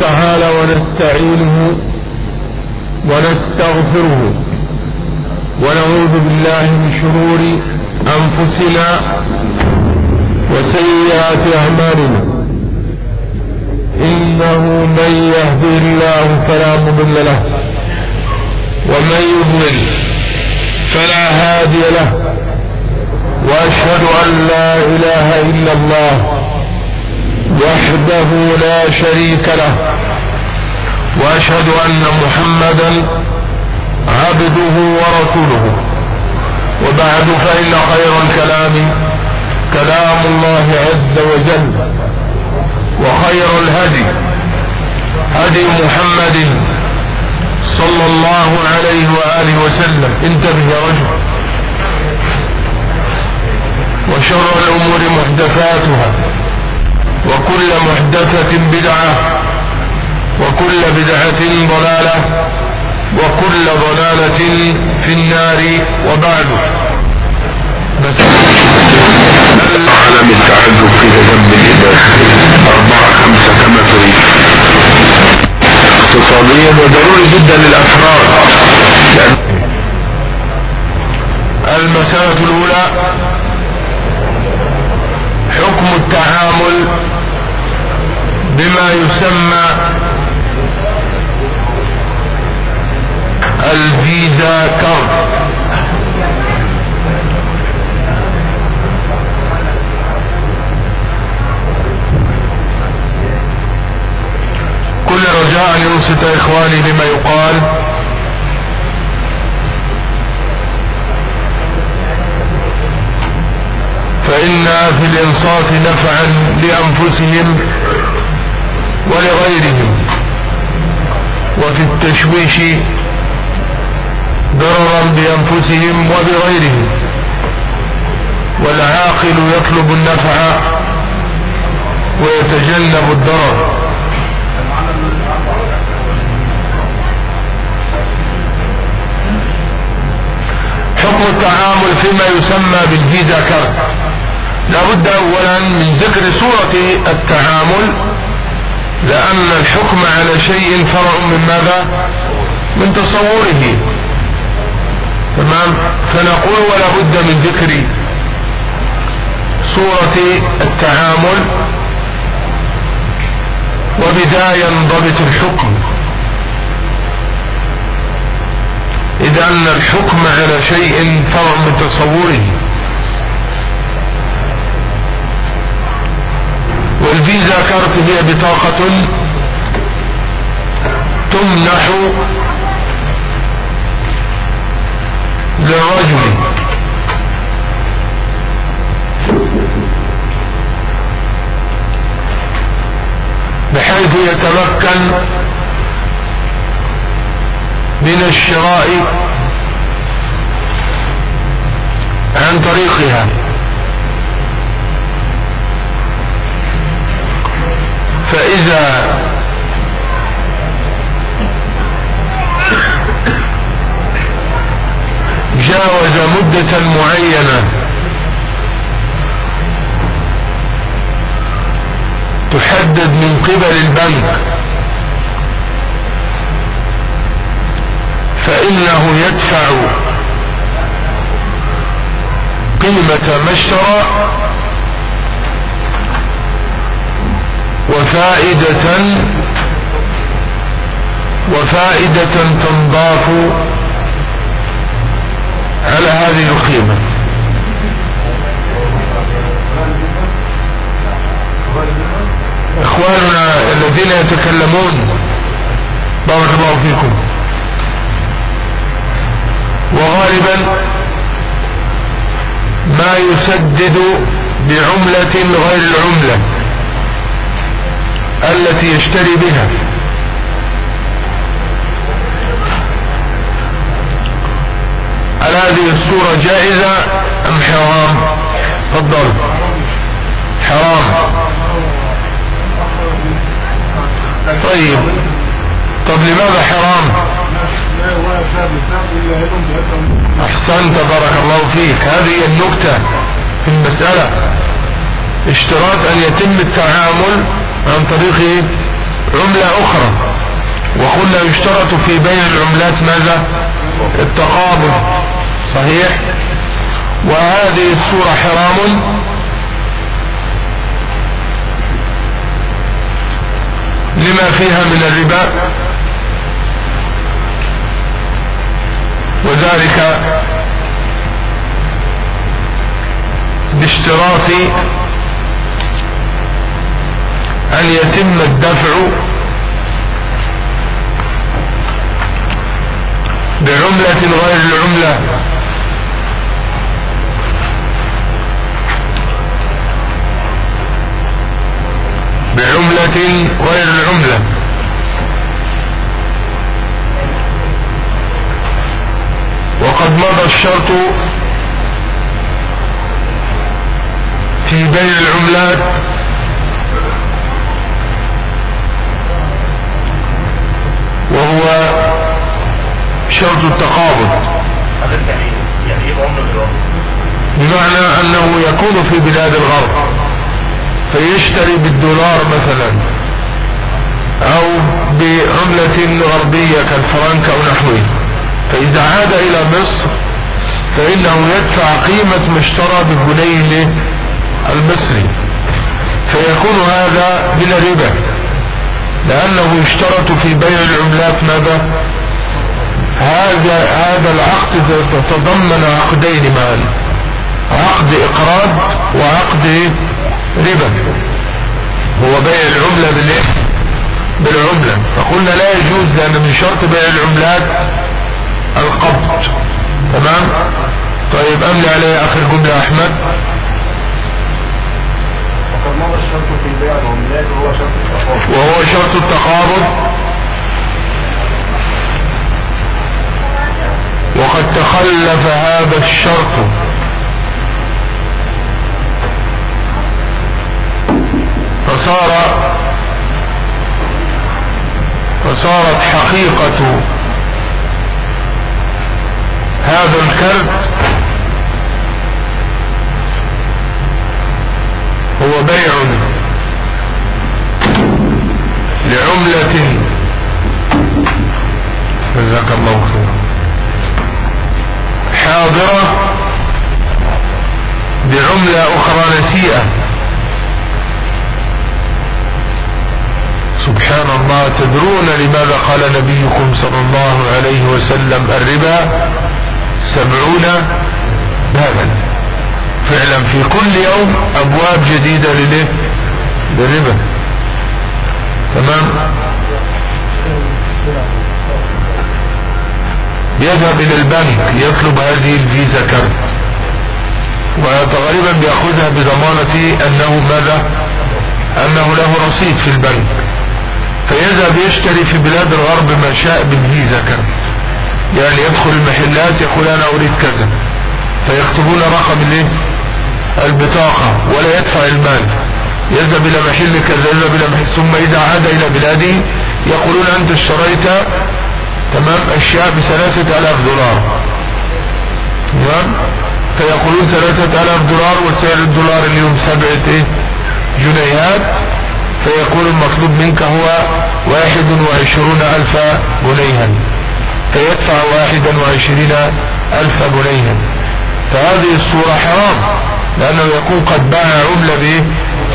تعالى ونستعينه ونستغفره ونعوذ بالله من شرور أنفسنا وسيئات أعمالنا. إنه من يهدي الله فلا مضل له ومن يضلل فلا هادي له. وأشهد أن لا إله إلا الله وحده لا شريك له وأشهد أن محمدا عبده ورسوله. وبعد فإن خير الكلام كلام الله عز وجل وخير الهدي هدي محمد صلى الله عليه وآله وسلم. انتبه يا رجل. وشر الأمور محدثاتها. وكل محدثة بدعة وكل بدعة ضلالة وكل ضلالة في النار وبعد. بس. علم التعجب في ذنب الإباحة. أربعة خمسة كما تريد. اقتصاديا وضروري جدا للأفراد. المسألة الأولى حكم التعامل بما يسمى الفيزا كارد. كل رجاء ينصت إخواني لما يقال. فإن في الإنصات نفعا لأنفسهم. ولغيرهم. وفي التشويش ضررا بأنفسهم وبغيرهم. والعاقل يطلب النفع ويتجنب الضرر. حكم التعامل فيما يسمى بالفيزا كارد لابد اولا من ذكر صورة التعامل لأن الحكم على شيء فرع من ماذا؟ من تصوره. تمام؟ فنقول ولا بد من ذكر صورة التعامل وبدا ينضبط الحكم. إذا أن الحكم على شيء فرع من تصوره. والفيزا كارت هي بطاقة تمنح للرجل. بحيث يتمكن من الشراء عن طريقها. فإذا جاوز مدة معينة تحدد من قبل البنك فإنه يدفع قيمة ما اشترى وفائدة وفائدة تنضاف على هذه القيمة. إخواننا الذين يتكلمون بارك الله فيكم. وغالبا ما يسدد بعملة غير العملة. التي يشتري بها. هل هذه الصورة جائزة أم حرام؟ تفضل. حرام. طيب. طب لماذا حرام؟ أحسنت بارك الله فيك. هذه النكتة في المسألة. اشتراط أن يتم التعامل عن طريق عملة أخرى. وقلنا يشترط في بيع العملات ماذا؟ التقابل صحيح؟ وهذه الصورة حرام. لما فيها من الربا. وذلك باشتراط أن يتم الدفع بعملة غير العملة؟ بعملة غير العملة. وقد مضى الشرط في بيع العملات وهو شرط التقابض. بمعنى أنه يكون في بلاد الغرب فيشتري بالدولار مثلا أو بعملة غربية كالفرنك أو نحوه. فإذا عاد إلى مصر فإنه يدفع قيمة ما اشترى بالجنيه المصري. فيكون هذا بلا ربا. لأنه يشترط في بيع العملات ماذا؟ هذا هذا العقد تتضمن عقدين معا. عقد إقراض وعقد ربا. هو بيع العملة بالإيه؟ بالعملة. فقلنا لا يجوز لأن من شرط بيع العملات القبض. تمام؟ طيب أملي عليه آخر جملة أحمد. وهو شرط التقابض وقد تخلف هذا الشرط. فصار فصارت حقيقة هذا الكرب هو بيع لعملة. جزاك الله خيرا. حاضرة بعملة أخرى نسيئة. سبحان الله تدرون لماذا قال نبيكم صلى الله عليه وسلم الربا سبعون بابا. فعلا في كل يوم أبواب جديدة لليه للربا. تمام؟ يذهب إلى البنك يطلب هذه ال visa card وغالبا بيأخذها بضمانة أنه ماذا؟ أنه له رصيد في البنك. فيذهب يشتري في بلاد الغرب ما شاء بال visa card يعني يدخل المحلات يقول أنا أريد كذا. فيكتبون رقم الإيه؟ البطاقة ولا يدفع المال. يذهب إلى محل كذا يذهب إلى محل ثم إذا عاد إلى بلاده يقولون أنت اشتريت تمام أشياء بثلاثة آلاف دولار. تمام؟ فيقولون ثلاثة آلاف دولار وسعر الدولار اليوم سبعة إيه جنيهات. فيكون المطلوب منك هو واحد وعشرون ألف جنيها. فيدفع واحدا وعشرين ألف جنيها. فهذه الصورة حرام. لأنه يكون قد باع عملة بايه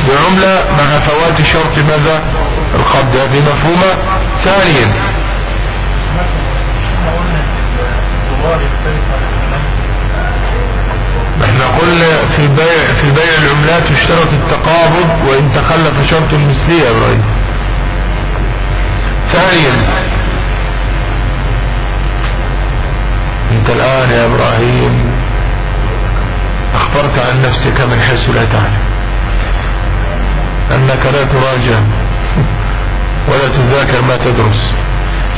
بعملة مع فوات شرط ماذا؟ القبض. هذه مفهومة. ثانيا إحنا قلنا في بيع في بيع العملات يشترط التقابض وإن تخلف شرط المثلية يا إبراهيم. ثانيا أنت الآن يا إبراهيم اخبرت عن نفسك من حيث لا تعلم. أنك لا تراجع ولا تذاكر ما تدرس.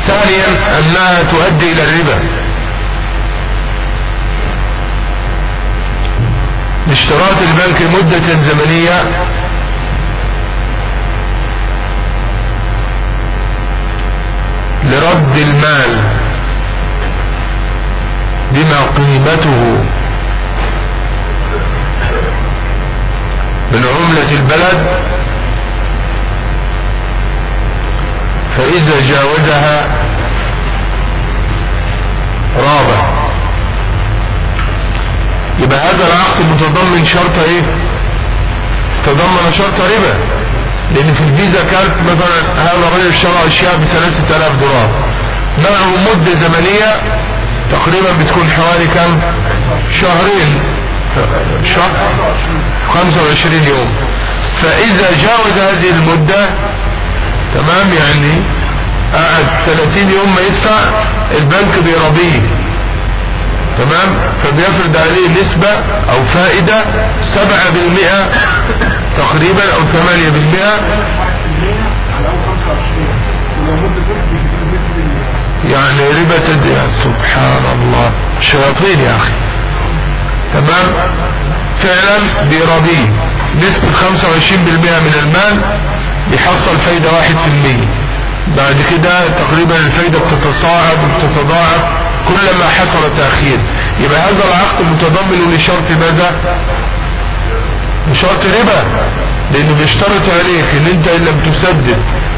ثانيا انها تؤدي إلى الربا. اشتراط البنك مدة زمنية. لرد المال بما قيمته. من عملة البلد فإذا جاوزها رابع. يبقى هذا العقد متضمن شرط إيه؟ تضمن شرط ربا. لأن في الفيزا كارت مثلا هذا الرجل اشترى أشياء بثلاثة آلاف دولار. معه مدة زمنية تقريبا بتكون حوالي كم؟ شهرين. شهر 25 يوم. فإذا جاوز هذه المدة تمام؟ يعني قعد 30 يوم ما يدفع البنك بيرضيه. تمام؟ فبيفرض عليه نسبة أو فائدة 7% تقريبا أو 8% على اول 25 ولو مده فرق بتزيد يعني ربا تد... سبحان الله. شياطين يا أخي. تمام؟ فعلا بيرضيه نسبة 25% من المال بيحصل فايدة 1% بعد كده تقريبا الفايدة بتتصاعد وبتتضاعف كلما حصل تأخير. يبقى هذا العقد متضمن لشرط ماذا؟ شرط ربا. لأنه بيشترط عليك إن أنت إن لم تسدد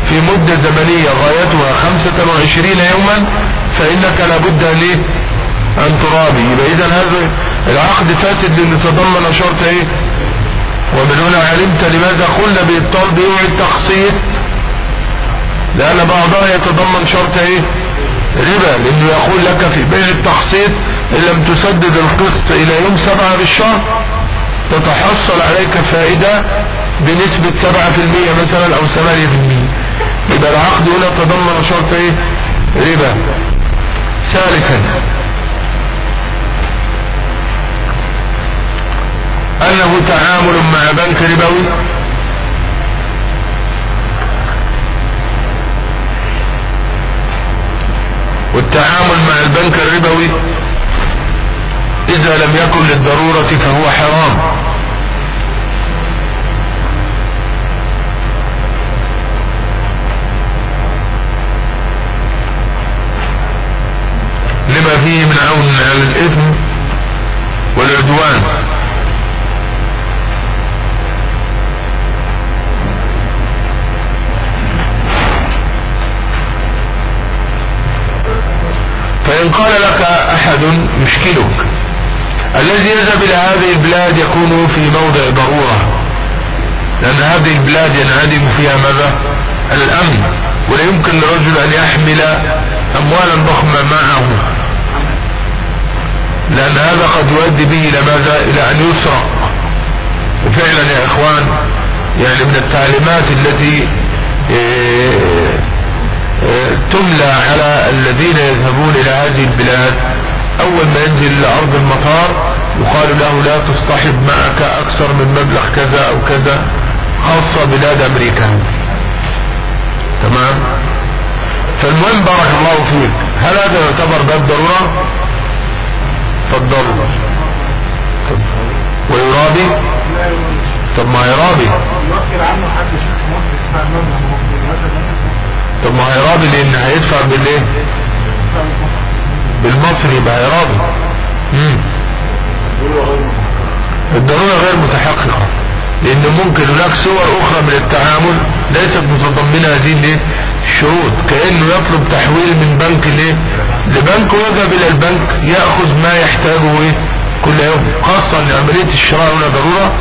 في مدة زمنية غايتها 25 يوما فإنك لابد ليه؟ أن ترابي. يبقى اذا هذا العقد فاسد لأنه تضمن شرط إيه؟ ومن هنا علمت لماذا قلنا بإبطال بيوع التقسيط لأن بعضها يتضمن شرط إيه؟ ربا لأنه يقول لك في بيع التقسيط إن لم تسدد القسط إلى يوم سبعة بالشهر تتحصل عليك فائدة بنسبة سبعة في المية مثلا أو ثمانية في المية. يبقى العقد هنا تضمن شرط إيه؟ ربا. ثالثا أنه تعامل مع بنك ربوي. والتعامل مع البنك الربوي إذا لم يكن للضرورة فهو حرام. لما فيه من عون على الإثم والعدوان. فإن قال لك أحد يشكلك الذي يذهب إلى هذه البلاد يكون في موضع ضرورة. لأن هذه البلاد ينعدم فيها ماذا؟ الأمن. ولا يمكن لرجل أن يحمل أموالا ضخمة معه. لأن هذا قد يؤدي به إلى ماذا؟ إلى أن يسرق. وفعلا يا إخوان يعني من التعليمات التي إيه تملى على الذين يذهبون إلى هذه البلاد. أول ما ينزل إلى أرض المطار يقال له لا تصطحب معك أكثر من مبلغ كذا أو كذا خاصة بلاد أمريكا. تمام؟ فالمهم بارك الله فيك. هل هذا يعتبر باب ضرورة؟ تفضل. ويرابي؟ طب ما يرابي. طب ما هيرابي لأن هيدفع بالإيه؟ بالمصري يبقى هيرابي مم. الضرورة غير متحققة لأن ممكن هناك صور أخرى من التعامل ليست متضمنة هذه الايه الشروط. كأنه يطلب تحويل من بنك لإيه؟ لبنك ويذهب إلى البنك يأخذ ما يحتاجه إيه؟ كل يوم. خاصة ان عملية الشراء هنا ضرورة؟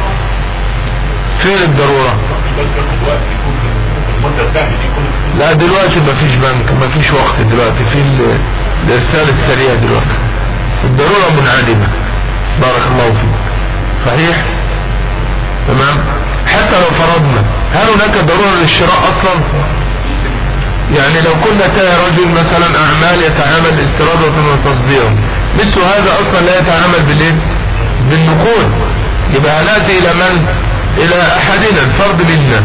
فين الضرورة؟ لا دلوقتي ما فيش بنك ما فيش وقت دلوقتي في ال- الإرسال السريع دلوقتي. الضرورة منعدمة. بارك الله فيك. صحيح؟ تمام؟ حتى لو فرضنا هل هناك ضرورة للشراء أصلا؟ يعني لو كنا تاي رجل مثلا أعمال يتعامل استيرادا وتصديرا مثل هذا أصلا لا يتعامل بالإيه؟ بالنقود. يبقى هناتي إلى من؟ إلى أحدنا الفرد منا.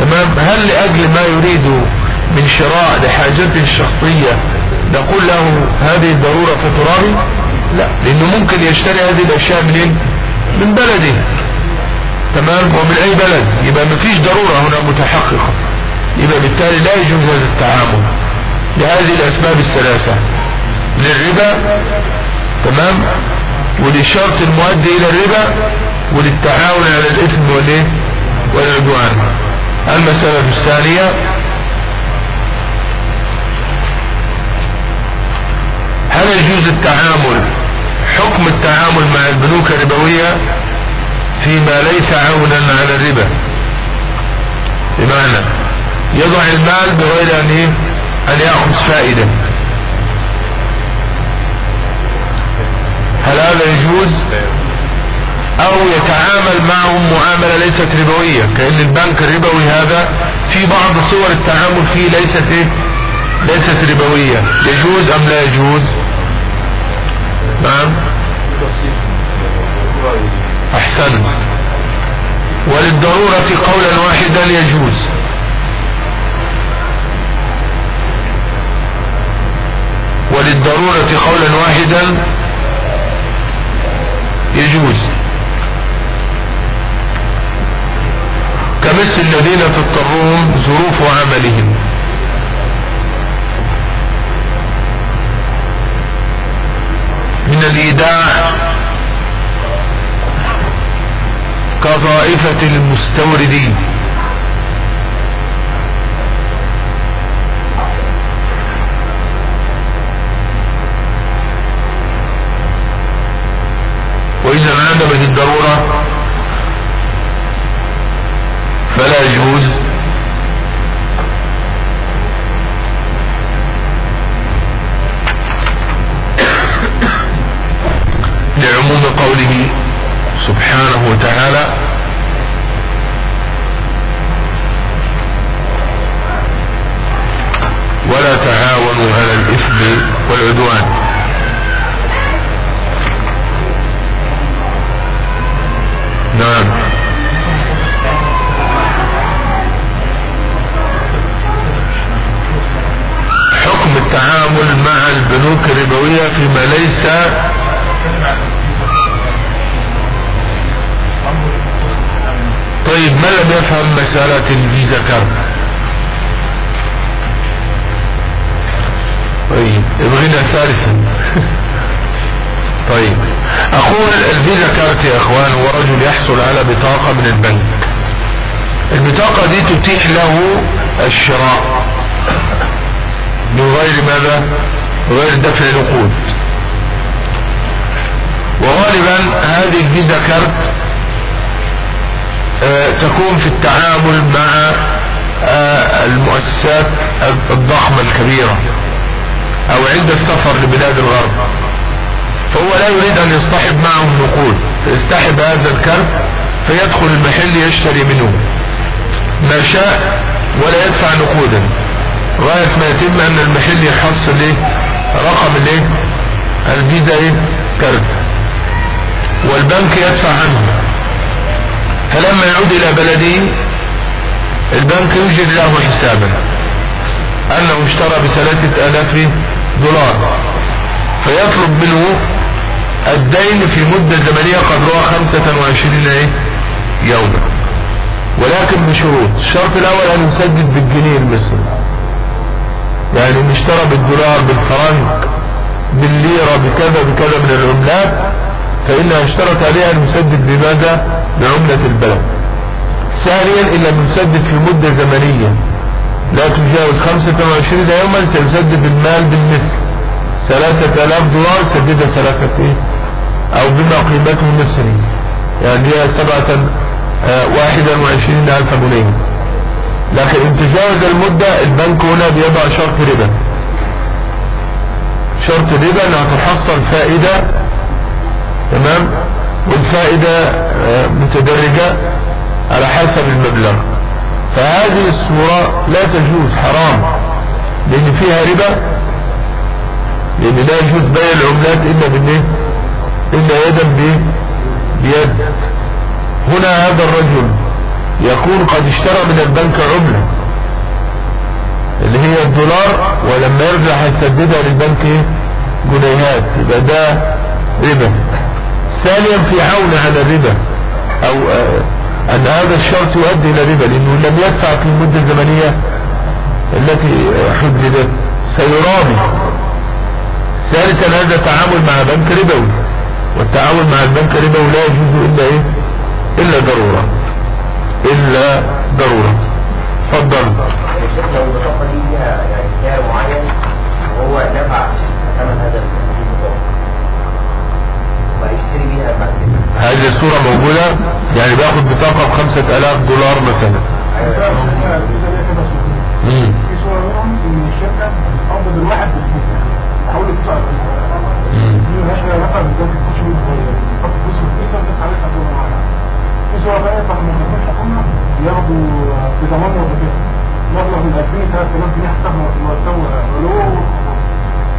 تمام؟ هل لأجل ما يريد من شراء لحاجته الشخصية نقول له هذه ضرورة فترابي؟ لا لأنه ممكن يشتري هذه الأشياء منين من بلده. تمام؟ ومن أي بلد؟ يبقى مفيش ضرورة هنا متحققة. يبقى بالتالي لا يجوز هذا التعامل لهذه الأسباب الثلاثة. للربا تمام؟ وللشرط المؤدي إلى الربا وللتعاون على الإثم والإيه؟ والعدوان. المسألة الثانية هل يجوز التعامل حكم التعامل مع البنوك الربوية فيما ليس عونا على الربا بمعنى يضع المال بغير أن, أن يأخذ فائدة هل هذا يجوز؟ أو يتعامل معهم معاملة ليست ربوية كأن البنك الربوي هذا في بعض صور التعامل فيه ليست إيه؟ ليست ربوية. يجوز أم لا يجوز؟ نعم. أحسن. وللضرورة قولا واحدا يجوز. وللضرورة قولا واحدا يجوز. كمثل الذين تضطرهم ظروف عملهم. من الإيداع كطائفة المستوردين. وإذا انعدمت الضرورة فلا يجوز. لعموم قوله سبحانه وتعالى من لم يفهم مسألة كارد طيب ابغينا ثالثا. طيب أقول الفيزا كارت يا إخوان هو رجل يحصل على بطاقة من البنك. البطاقة دي تتيح له الشراء من غير ماذا؟ غير دفع نقود وغالبا هذه الفيزا كارت تكون في التعامل مع آه المؤسسات الضخمة الكبيرة أو عند السفر لبلاد الغرب. فهو لا يريد أن يصطحب معه النقود فيستحب هذا الكارت فيدخل المحل يشتري منه. ما شاء ولا يدفع نقودا. غاية ما يتم أن المحل يحصل إيه رقم الايه الفيزا إيه كارت والبنك يدفع عنه. فلما يعود إلى بلده البنك يوجد له حسابا أنه اشترى بثلاثة آلاف دولار. فيطلب منه الدين في مدة زمنية قدرها خمسة وعشرين إيه يوما. ولكن بشروط. الشرط الأول أن يسدد بالجنيه المصري. يعني إن اشترى بالدولار بالفرنك بالليرة بكذا بكذا من العملات فإنها اشترط عليها أن يسدد بماذا؟ بعملة البلد. ثانيا إن لم يسدد في مدة زمنية. لا تجاوز 25 يوما سيسدد المال بالمثل. ثلاثة آلاف دولار سددها ثلاثة إيه؟ أو بما قيمته مصري يعني هي سبعة آه واحدا وعشرين ألف جنيه. لكن إن تجاوز المدة البنك هنا بيضع شرط ربا. شرط ربا انها تحصل فائدة. تمام؟ والفائدة آه متدرجة على حسب المبلغ. فهذه الصورة لا تجوز حرام. لأن فيها ربا. لأن لا يجوز بيع العملات إلا بالإيه؟ إلا يدا بيد. هنا هذا الرجل يكون قد اشترى من البنك عملة اللي هي الدولار ولما يرجع هيسددها للبنك إيه؟ جنيهات. يبقى ده ربا. ثانيا في عون على الربا أو آه أن هذا الشرط يؤدي إلى ربا لأنه لم يدفع في المدة الزمنية التي حددت سيرابي ثالثا هذا التعامل مع بنك ربوي. والتعامل مع البنك الربوي لا يجوز إلا إيه؟ إلا ضرورة. إلا ضرورة. تفضل. لو البطاقة دي ليها يعني سعر معين وهو دفع ثمن هذا يعني بياخد بطاقة بخمسة الاف دولار مثلا مم. في صورة منهم ان الشركة بتقبض الواحد بالفلوس تحول الفلوس على الفلوس مم. دي ملهاش اي علاقة بالذات تخش من تحط فلوس في الفلوس وتسعى لسه تقول معاها في صورة ثانية بتاعت موظفين الحكومة بياخدوا بضمان وظيفية مبلغ من 2000 3000 جنيه حسب مرتبه ولو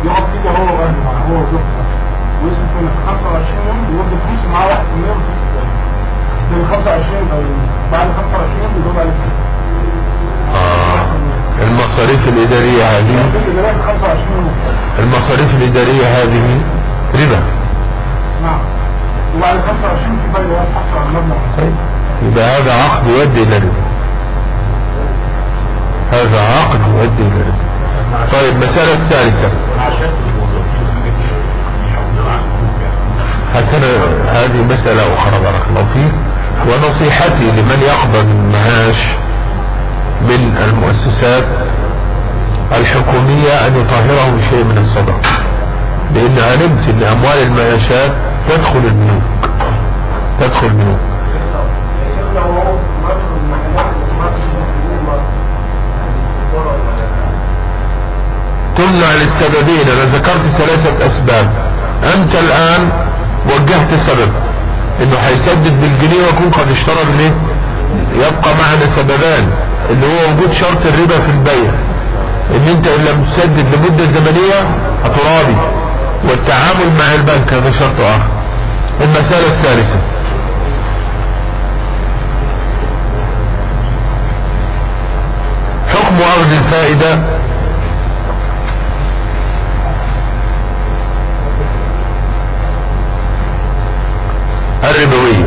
يقعد كده هو واهله هو وزوجته ويصرف منك 25 يوم ويودي فلوس معاه 1% وفلوس من 25 أو بعد 25 يوم بيدور عليك آه. المصاريف الإدارية هذه؟ دلوقتي 25 يوم. المصاريف الإدارية هذه ربا؟ نعم. وبعد 25 في فايدة واحد تحصل على المبلغ طيب. يبقى هذا عقد يؤدي إلى ربا. هذا عقد يؤدي إلى ربا. طيب المسألة الثالثة. حسنا هذه مسألة أخرى بارك الله فيك. ونصيحتي لمن يقبل المعاش من المؤسسات الحكومية أن يطهره بشيء من الصدقة لأن علمت أن أموال المعاشات تدخل البنوك تدخل البنوك تمنع للسببين أنا ذكرت ثلاثة أسباب. أنت الآن وجهت سبب إنه هيسدد بالجنيه ويكون قد اشترى بالإيه؟ يبقى معنا سببان اللي هو وجود شرط الربا في البيع. إن أنت إن لم تسدد لمدة زمنية هترابي والتعامل مع البنك هذا شرط آخر. المسألة الثالثة. حكم أخذ الفائدة الربوية.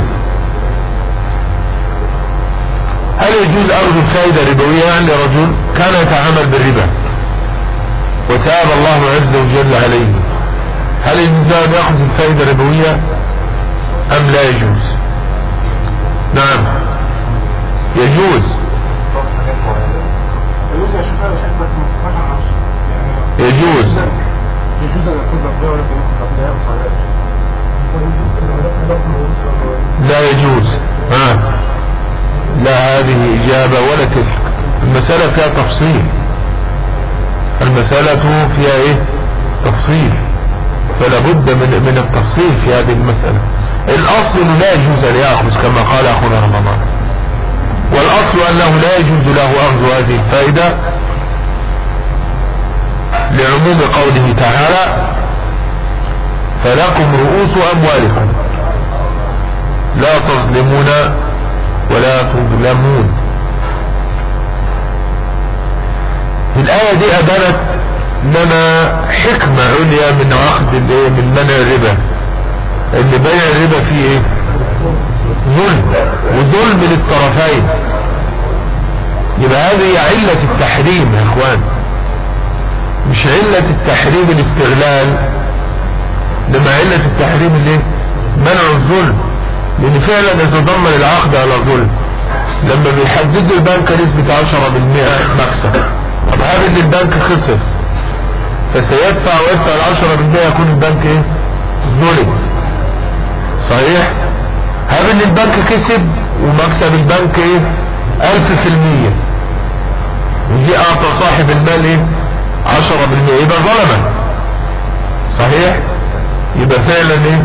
هل يجوز أخذ الفائدة الربوية؟ يعني رجل كان يتعامل بالربا. وتاب الله عز وجل عليه. هل يجوز أن يأخذ الفائدة الربوية؟ أم لا يجوز؟ نعم. يجوز. يجوز. يجوز لا يجوز. ها. لا هذه إجابة ولا تلك المسألة فيها تفصيل. المسألة فيها إيه؟ تفصيل. فلا بد من من التفصيل في هذه المسألة. الأصل لا يجوز أن يأخذ كما قال أخونا رمضان. والأصل أنه لا يجوز له أخذ هذه الفائدة لعموم قوله تعالى فلكم رؤوس أموالكم. لا تظلمون ولا تظلمون. الآية دي أدلت لنا حكمة عليا من عقد من منع الربا. إن بيع الربا فيه إيه؟ ظلم وظلم للطرفين. يبقى هذه علة التحريم يا إخوان. مش علة التحريم الاستغلال. لما علة التحريم الايه منع الظلم لأن فعلا اذا ضمن العقد على ظلم لما بيحدد البنك نسبة 10% مكسب. طب هذا ان البنك خسر؟ فسيدفع ويدفع العشرة بالمئة يكون البنك إيه؟ ظلم. صحيح؟ هذا ان البنك كسب ومكسب البنك إيه؟ ألف في المية ودي أعطى صاحب المال إيه؟ عشرة بالمئة. يبقى ظلما. صحيح؟ يبقى فعلا إيه؟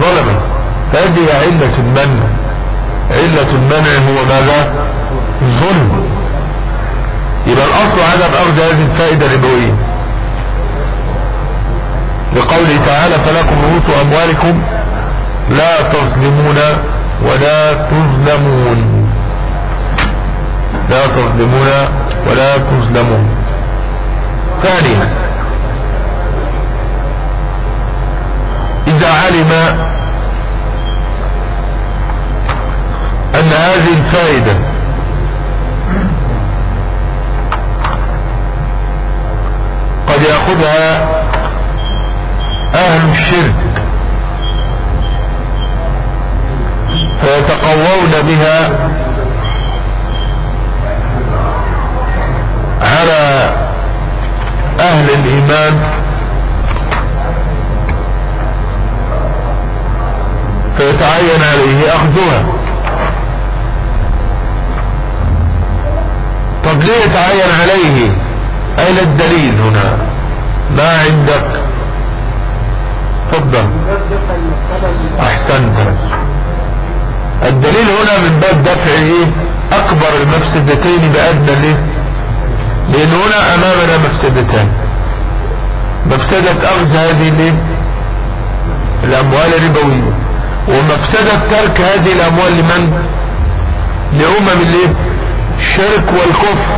ظلما. هذه علة المنع. علة المنع هو ماذا؟ ظلم يبقى الأصل عدم اخذ هذه الفائدة الربوية لقوله تعالى فلكم رؤوس أموالكم لا تظلمون ولا تظلمون. لا تظلمون ولا تظلمون. ثانيا إذا علم أن هذه الفائدة قد يأخذها أهل الشرك فيتقوون بها على أهل الإيمان فيتعين عليه أخذها. طب ليه يتعين عليه؟ أين الدليل هنا؟ ما عندك. تفضل. أحسنت. الدليل هنا من باب دفعه أكبر المفسدتين بأدنى ليه لأن هنا أمامنا مفسدتان. مفسدة أخذ هذه الأموال الربوية. ومفسدة ترك هذه الأموال لمن؟ لأمم الايه الشرك والكفر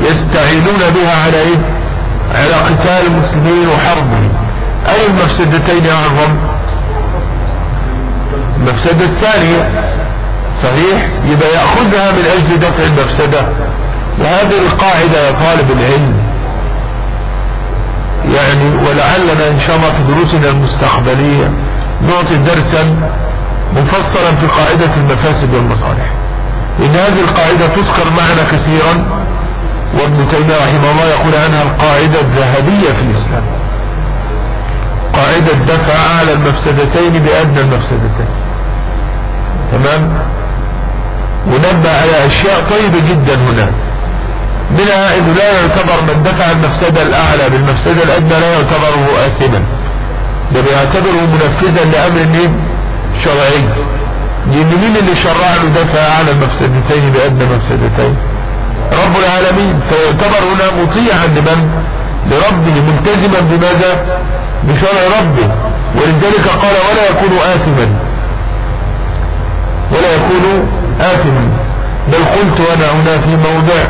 يستعينون بها على إيه؟ على قتال المسلمين وحربهم. أي المفسدتين أعظم؟ المفسدة الثانية صحيح؟ يبقى يأخذها من أجل دفع المفسدة. وهذه القاعدة يا طالب العلم. يعني ولعلنا إن شاء الله في دروسنا المستقبلية نعطي درسا مفصلا في قاعدة المفاسد والمصالح. إن هذه القاعدة تذكر معنا كثيرا وابن تيمية رحمه الله يقول عنها القاعدة الذهبية في الإسلام. قاعدة دفع على المفسدتين بأدنى المفسدتين. تمام؟ ونبه على أشياء طيبة جدا هنا. منها إنه لا يعتبر من دفع المفسدة الأعلى بالمفسدة الأدنى لا يعتبره اسما ده بيعتبره منفذا لأمر شرعي. لأن مين اللي شرع له دفع اعلى المفسدتين بأدنى مفسدتين. رب العالمين فيعتبر هنا مطيعا لمن؟ لربه. ملتزما بماذا؟ بشرع ربه. ولذلك قال ولا يكون آثما. ولا يكون آثما. بل قلت وأنا هنا في موضع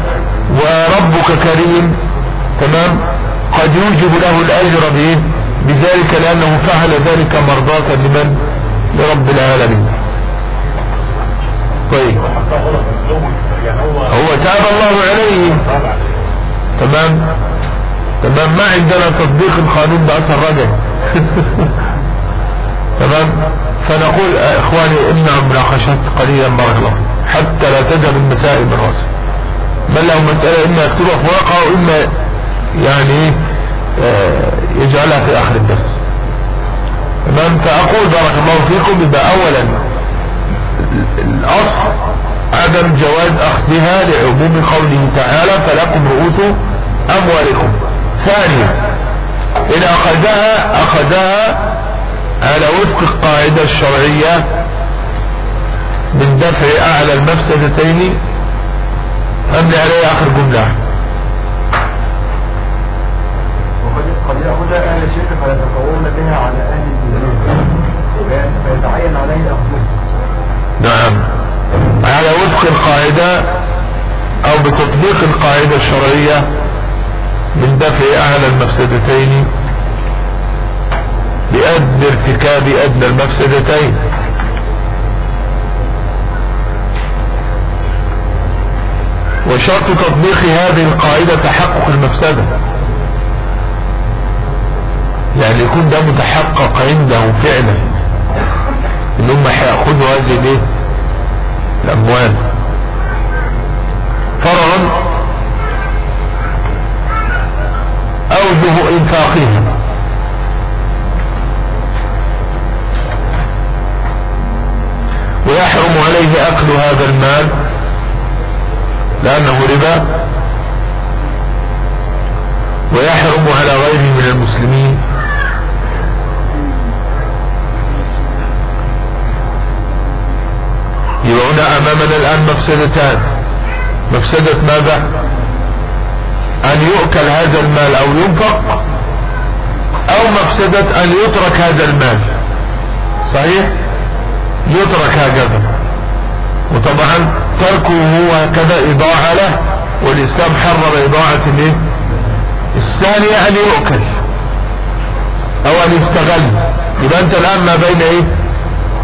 وربك كريم. تمام؟ قد يوجب له الأجر به. بذلك لأنه فعل ذلك مرضاة لمن؟ لرب العالمين. طيب. هو تاب الله عليه. تمام؟ تمام. ما عندنا تطبيق القانون ده اثر رجع تمام؟ فنقول إخواني امنع مناقشات قليلا بارك الله حتى لا تذهب المسائل من راسه بل له مسألة إما يكتبها في ورقة وإما يعني آه، يجعلها في آخر الدرس. تمام فاقول بارك الله فيكم يبقى اولا الأصل عدم جواز أخذها لعموم قوله تعالى فلكم رؤوس أموالكم ثانيا إن أخذها أخذها على وفق القاعدة الشرعية من دفع أعلى المفسدتين املي عليه آخر جملة؟ وقد يأخذ أهل الشرك فيتقوون بها على أهل الإيمان فيتعين عليه أخذه. نعم. على وفق القاعدة أو بتطبيق القاعدة الشرعية من دفع أعلى المفسدتين بأدنى ارتكاب أدنى المفسدتين. وشرط تطبيق هذه القاعدة تحقق المفسدة. يعني يكون ده متحقق عنده فعلا إن هم هياخدوا هذه الإيه؟ الأموال. فرعا أوجه انفاقها ويحرم عليه أكل هذا المال لأنه ربا. ويحرم على غيره من المسلمين. يبقى هنا أمامنا الآن مفسدتان. مفسدة ماذا؟ أن يؤكل هذا المال أو ينفق أو مفسدة أن يترك هذا المال. صحيح؟ يترك هكذا وطبعا تركه هو هكذا اضاعة له والإسلام حرم اضاعة الايه الثانية أن يؤكل أو أن يستغل. يبقى أنت الآن ما بين إيه؟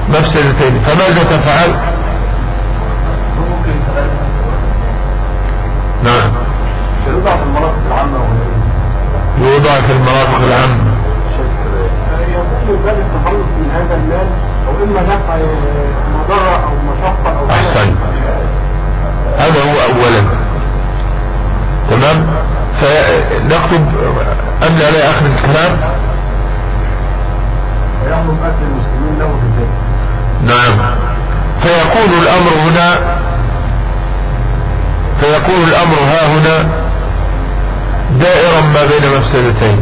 مفسدتين. فماذا تفعل؟ نعم. يوضع في المرافق العامة يوضع في المرافق العامة. يكون ذلك التخلص من هذا المال أو إما دفع مضرة أو مشقة أو أحسن. هذا هو اولا. تمام؟ فنكتب املي عليه اخر الكلام. ويحرم أكل المسلمين له بالذات نعم. فيكون الأمر هنا فيكون الأمر ها هنا دائرا ما بين مفسدتين.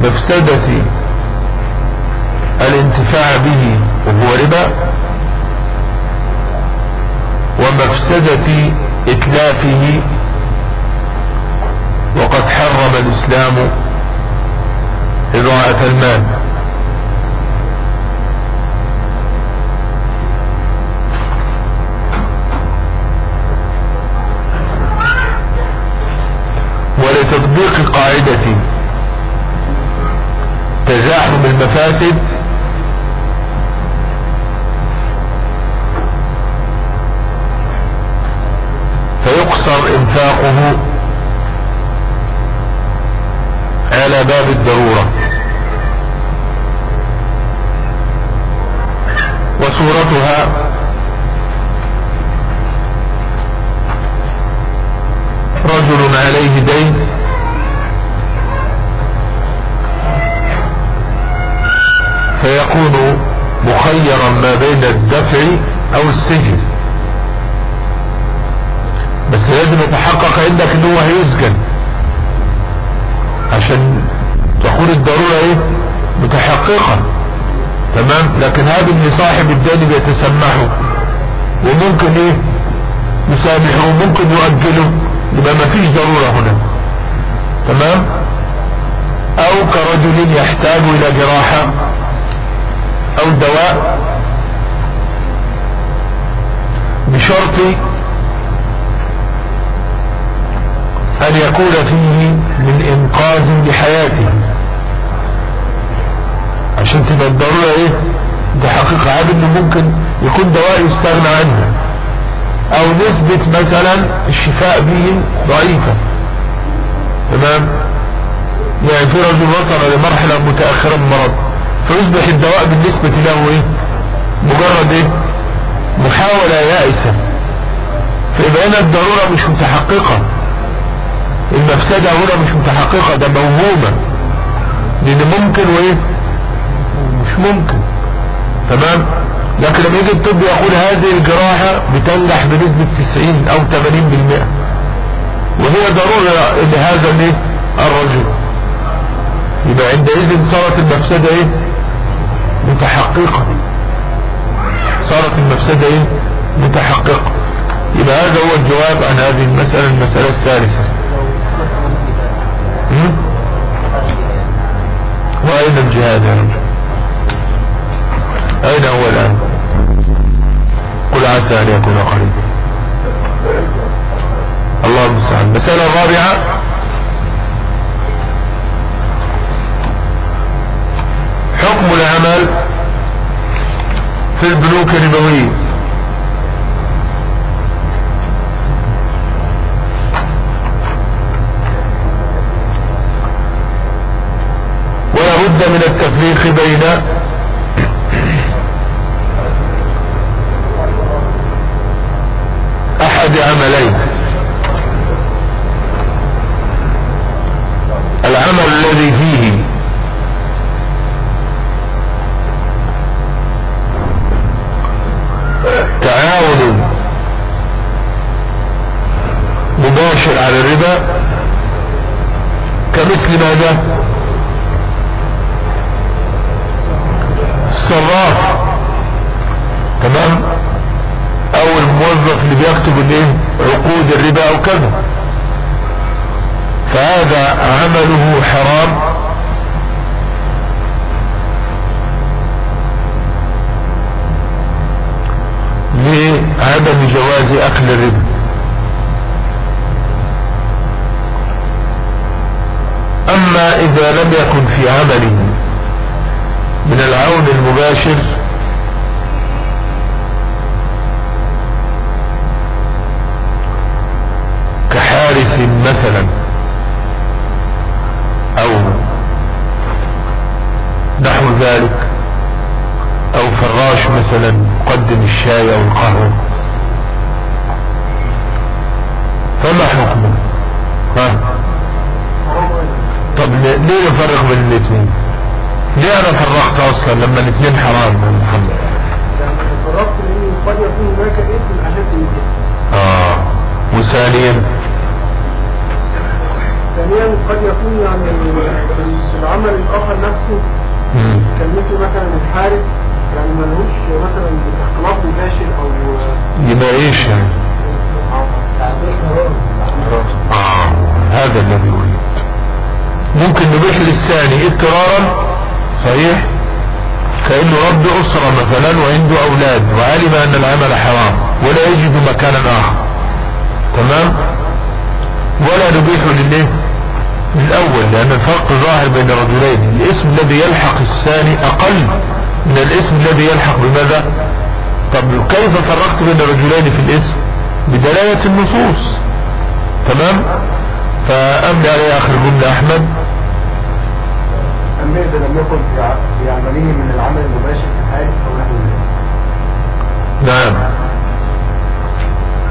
مفسدة الانتفاع به وهو ربا ومفسدة إتلافه وقد حرم الإسلام إضاعة المال. ولتطبيق قاعدة تزاحم المفاسد فيقصر إنفاقه على باب الضرورة. وصورتها رجل عليه دين فيكون مخيرا ما بين الدفع أو السجن. بس لازم يتحقق عندك إن هو هيسجن. عشان تكون الضرورة إيه؟ متحققة. تمام؟ لكن هذا اللي صاحب الدين بيتسمحه وممكن إيه؟ يسامحه وممكن يؤجله. يبقى ما فيش ضرورة هنا. تمام؟ أو كرجل يحتاج إلى جراحة. أو دواء بشرط أن يكون فيه من إنقاذ لحياته. عشان تبقى الضرورة إيه؟ ده حقيقة. عاد إنه ممكن يكون دواء يستغنى عنه. أو نسبة مثلا الشفاء به ضعيفة تمام؟ يعني في رجل وصل لمرحلة متأخرة من المرض فيصبح الدواء بالنسبة له إيه؟ مجرد إيه؟ محاولة يائسة. فيبقى هنا الضرورة مش متحققة. المفسدة هنا مش متحققة ده موهومة. لأن ممكن وإيه؟ مش ممكن. تمام؟ لكن لما يجي الطب يقول هذه الجراحة بتنجح بنسبة 90 أو 80% وهي ضرورة لهذا الإيه؟ الرجل. يبقى عندئذ صارت المفسدة إيه؟ متحققة صارت المفسدة إيه؟ متحققة. يبقى هذا هو الجواب عن هذه المسألة المسألة الثالثة? وأين الجهاد يا رجل أين هو الآن؟ قل عسى أن يكون قريبا. الله المستعان المسألة الرابعة. حكم العمل في البنوك الربوية. ولا بد من التفريق بين أحد عملين. العمل الذي فيه الربا كمثل ماذا الصراف تمام؟ أو الموظف اللي بيكتب الايه عقود الربا أو كذا. فهذا عمله حرام. لعدم جواز أكل الربا. أما إذا لم يكن في عمله من العون المباشر كحارس مثلا أو نحو ذلك أو فراش مثلا مقدم الشاي أو القهوة. فما حكمه؟ ها؟ ليه نفرق بين الاثنين؟ ليه أنا فرقت أصلا لما الاثنين حرام يا محمد؟ يعني فرقت ليه قد يكون هناك من اسم آه. وثانيا؟ ثانيا قد يكون يعني ال- العمل الآخر نفسه مم. كلمته مثلا الحارس يعني ملهوش مثلا اختلاط مباشر أو يبقى إيش يعني؟ آه. هذا الذي أريد ممكن نبيح للثاني اضطرارا صحيح؟ كأنه رب أسرة مثلا وعنده أولاد وعلم أن العمل حرام ولا يجد مكانا آخر. تمام؟ ولا نبيح لله الأول لأن الفرق ظاهر بين الرجلين. الاسم الذي يلحق الثاني أقل من الاسم الذي يلحق بماذا؟ طب كيف فرقت بين الرجلين في الاسم؟ بدلالة النصوص. تمام؟ فأملي عليه آخر جملة أحمد. إذا لم يكن في عمله من العمل المباشر في الحارس أو نحو ذلك. نعم.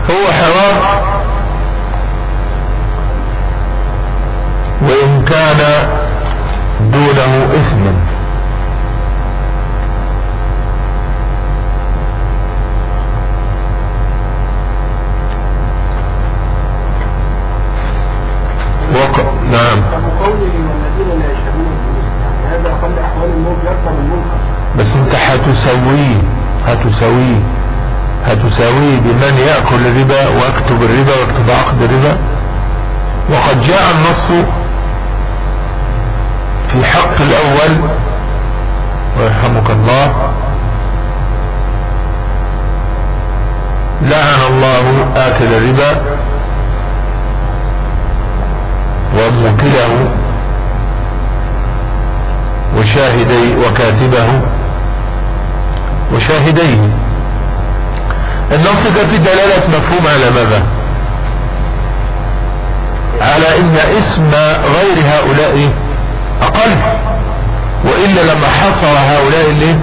هو حرام وإن كان دونه إثما هتسويه هتساويه بمن يأكل الربا ويكتب الربا ويكتب عقد الربا؟ وقد جاء النص في حق الأول. ويرحمك الله. لعن الله آكل الربا وموكله وشاهدي وكاتبه. وشاهديه. النص ده في دلالة مفهوم على ماذا؟ على إن اسم غير هؤلاء أقل وإلا لما حصر هؤلاء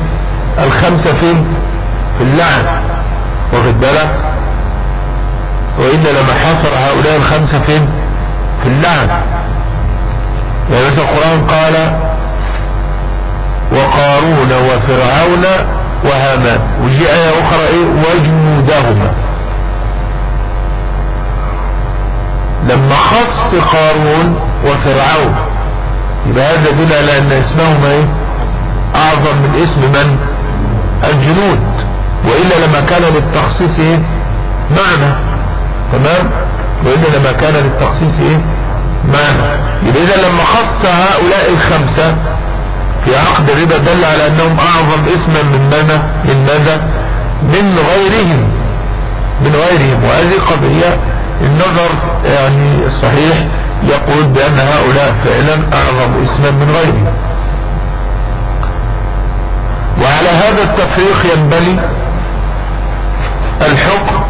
الخمسة في في اللعن واخد بالك؟ وإلا لما حصر هؤلاء الخمسة في في اللعن. يعني مثلا القرآن قال وقارون وفرعون وهامان وجي آية أخرى إيه؟ وجنودهما. لما خص قارون وفرعون. يبقى هذا يدل على أن اسمهما إيه؟ أعظم من اسم من؟ الجنود. وإلا لما كان للتخصيص إيه؟ معنى. تمام؟ وإلا لما كان للتخصيص إيه؟ معنى. يبقى إذا لما خص هؤلاء الخمسة في عقد الربا دل على أنهم أعظم اسما من ماذا؟ من ماذا؟ من غيرهم. من غيرهم. وهذه قضية النظر يعني الصحيح يقول بأن هؤلاء فعلا أعظم اسما من غيرهم. وعلى هذا التفريق ينبني الحكم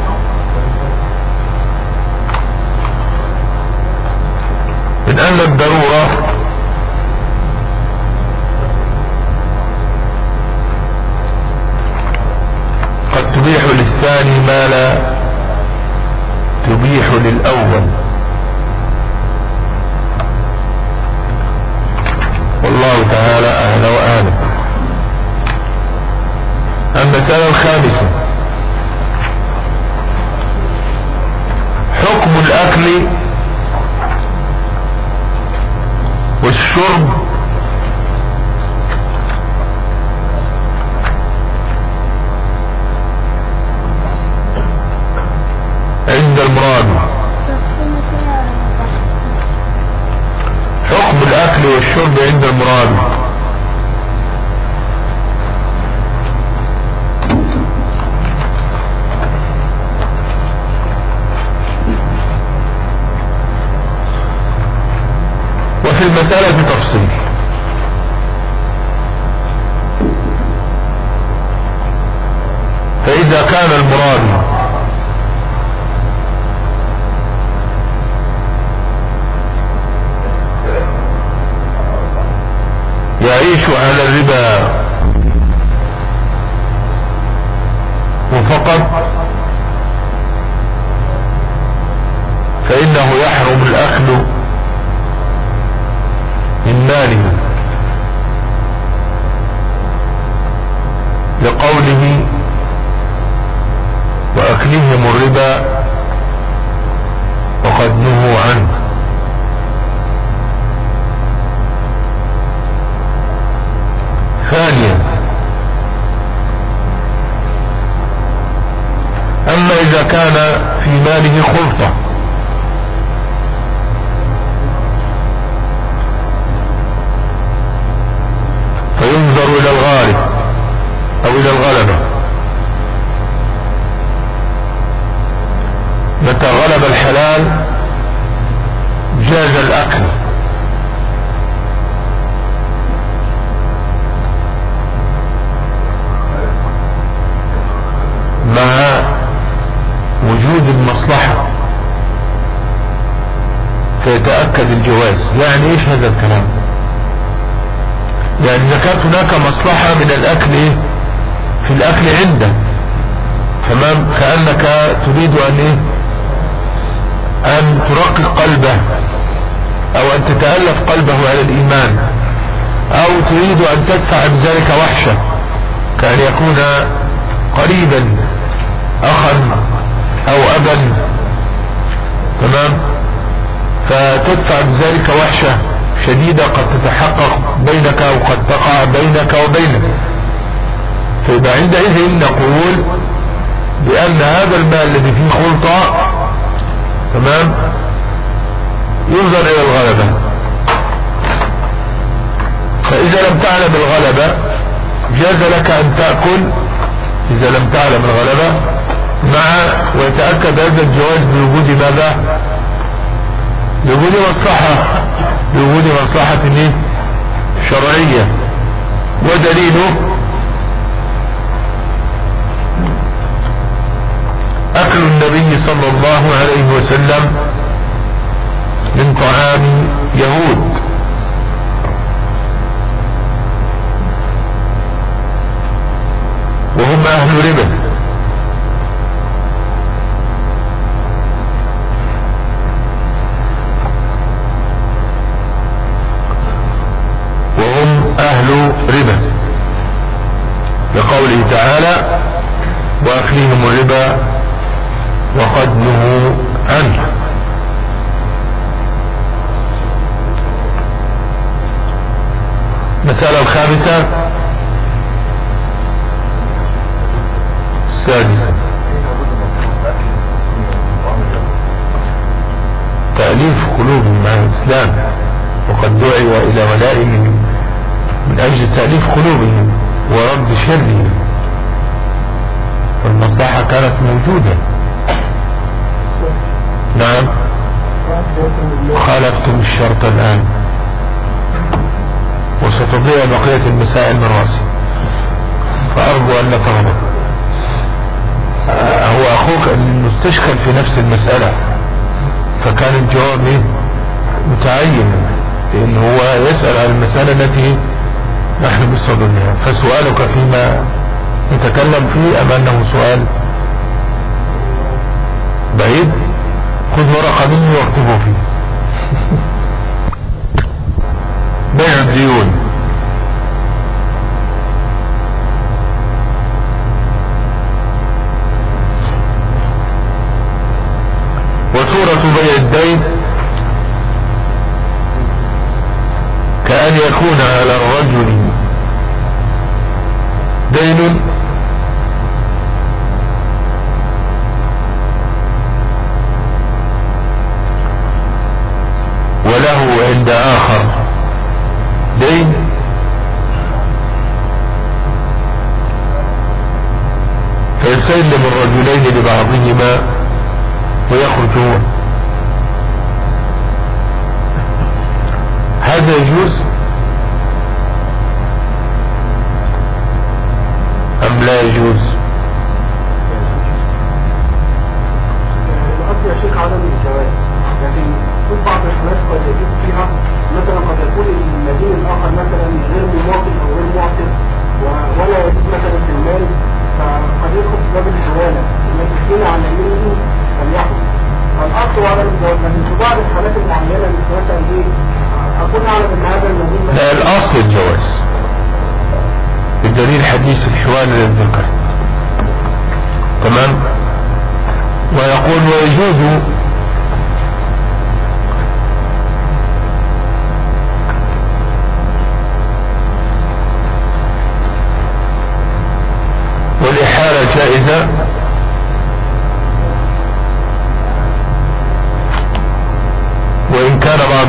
من أن الضرورة تبيح للثاني ما لا تبيح للأول. والله تعالى أعلى وأعلم المسألة الخامسة حكم الأكل والشرب والشرب عند المراد. وفي المسألة تفصيل. المصلحة فيتأكد الجواز. يعني إيش هذا الكلام؟ يعني إذا كانت هناك مصلحة من الأكل إيه؟ في الأكل عنده تمام؟ كأنك تريد أن إيه؟ أن ترقق قلبه أو أن تتألف قلبه على الإيمان أو تريد أن تدفع بذلك وحشة كأن يكون قريبا اخا. أو أبا. تمام؟ فتدفع بذلك وحشة شديدة قد تتحقق بينك أو قد تقع بينك وبينه فيبقى عندئذ نقول بأن هذا المال الذي فيه خلطة تمام؟ ينظر إلى الغلبة. فإذا لم تعلم الغلبة جاز لك أن تأكل. إذا لم تعلم الغلبة مع ويتأكد هذا الجواز بوجود ماذا؟ بوجود مصلحة. بوجود مصلحة شرعية. ودليله أكل النبي صلى الله عليه وسلم من طعام يهود. وهم أهل ربا. كانت موجودة. نعم. خالفتم الشرط الآن. وستضيع بقية المسائل من رأسي فأرجو أن لا تغلط هو أخوك المستشكل في نفس المسألة. فكان الجواب متعين. لأنه هو يسأل عن المسألة التي نحن بالصدرها فسؤالك فيما نتكلم فيه أم أنه سؤال بعيد خذ ورقة مني واكتبه فيه. بيع الديون. وصورة بيع الدين كأن يكون على الرجل دين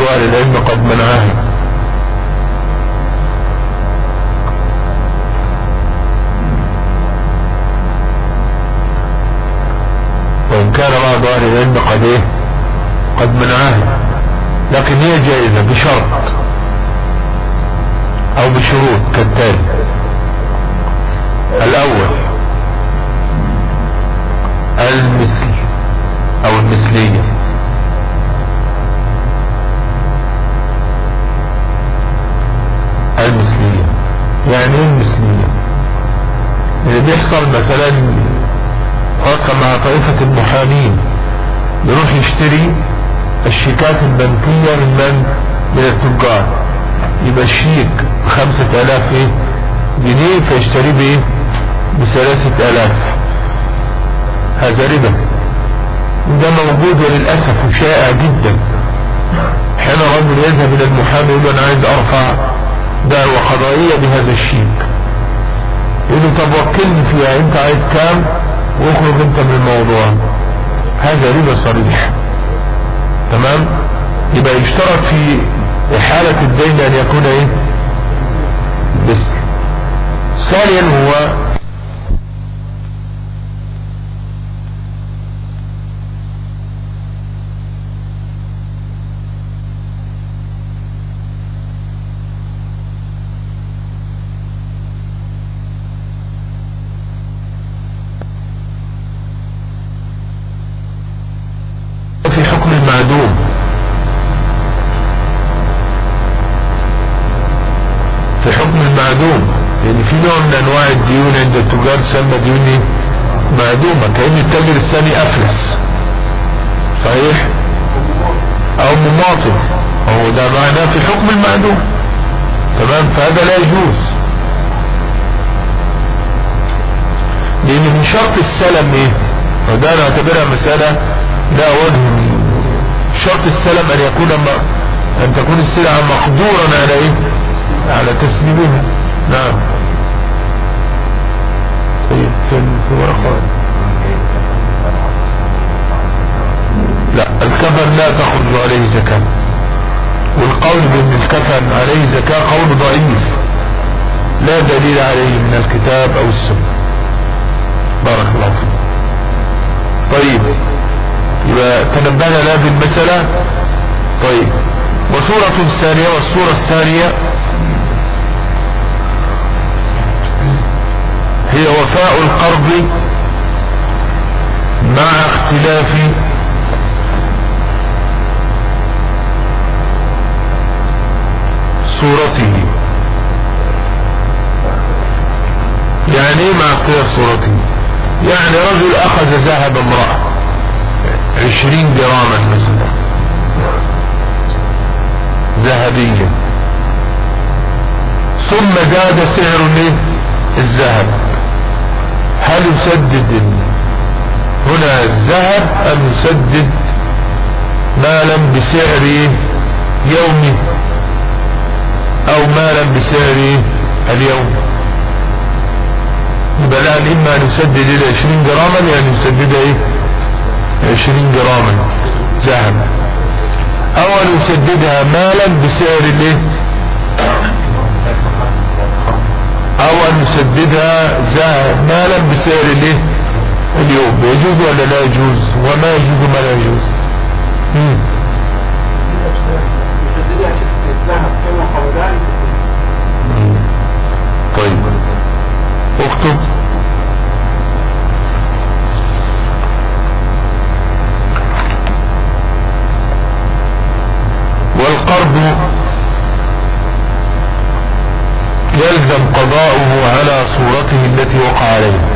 أهل العلم قد منعها وإن كان بعض أهل العلم قد إيه؟ قد منعها لكن هي جائزة بشرط أو بشروط كالتالي. الأول المثل أو المثلية. يعني إيه المثلية اللي بيحصل مثلا خاصة مع طائفة المحامين يروح يشتري الشيكات البنكية من من؟ التجار. يبقى الشيك بخمسة آلاف إيه؟ جنيه فيشتري بإيه؟ بثلاثة آلاف. هذا ربا. ده موجود وللأسف وشائع جدا. حين رجل يذهب إلى المحامي يقول أنا عايز أرفع دعوة قضائية بهذا الشيك يقول له طب وكلني فيها أنت عايز كام؟ واخرج أنت من الموضوع. هذا ربا صريح. تمام؟ يبقى يشترط في حالة الدين أن يكون إيه؟ بس. ثانيا هو الديون عند التجار تسمى ديون إيه؟ معدومة كأن التاجر الثاني أفلس. صحيح؟ أو مماطل. هو ده معناه في حكم المعدوم. تمام؟ فهذا لا يجوز. لأن من شرط السلم إيه؟ وده نعتبرها مسألة لا وجه شرط السلم أن يكون ما أن تكون السلعة مقدورا على إيه؟ على تسليمها. نعم. لا الكفن لا تخرج عليه زكاة. والقول بأن الكفن عليه زكاة قول ضعيف. لا دليل عليه من الكتاب أو السنة. بارك الله فيك. طيب يبقى تنبهنا لها بالمسألة طيب. وصورة الثانية والصورة الثانية هي وفاء القرض مع اختلاف صورته. يعني إيه مع اختلاف صورته؟ يعني رجل أخذ ذهب امرأة عشرين جراما مثلا. ذهبيا. ثم زاد سعر الايه الذهب. هل يسدد هنا الذهب أم يسدد مالا بسعر يومي أو مالا بسعر اليوم؟ يبقى الآن إما أن يسدد إلى 20 جراما يعني يسدد إيه؟ 20 جراما ذهب. أو أن يسددها مالا بسعر الايه أو أن يسددها ذهب مالا بسعر الايه اليوم. يجوز ولا لا يجوز؟ وما يجوز ما لا يجوز. طيب. اكتب. والقرض يلزم قضاؤه على صورته التي وقع عليها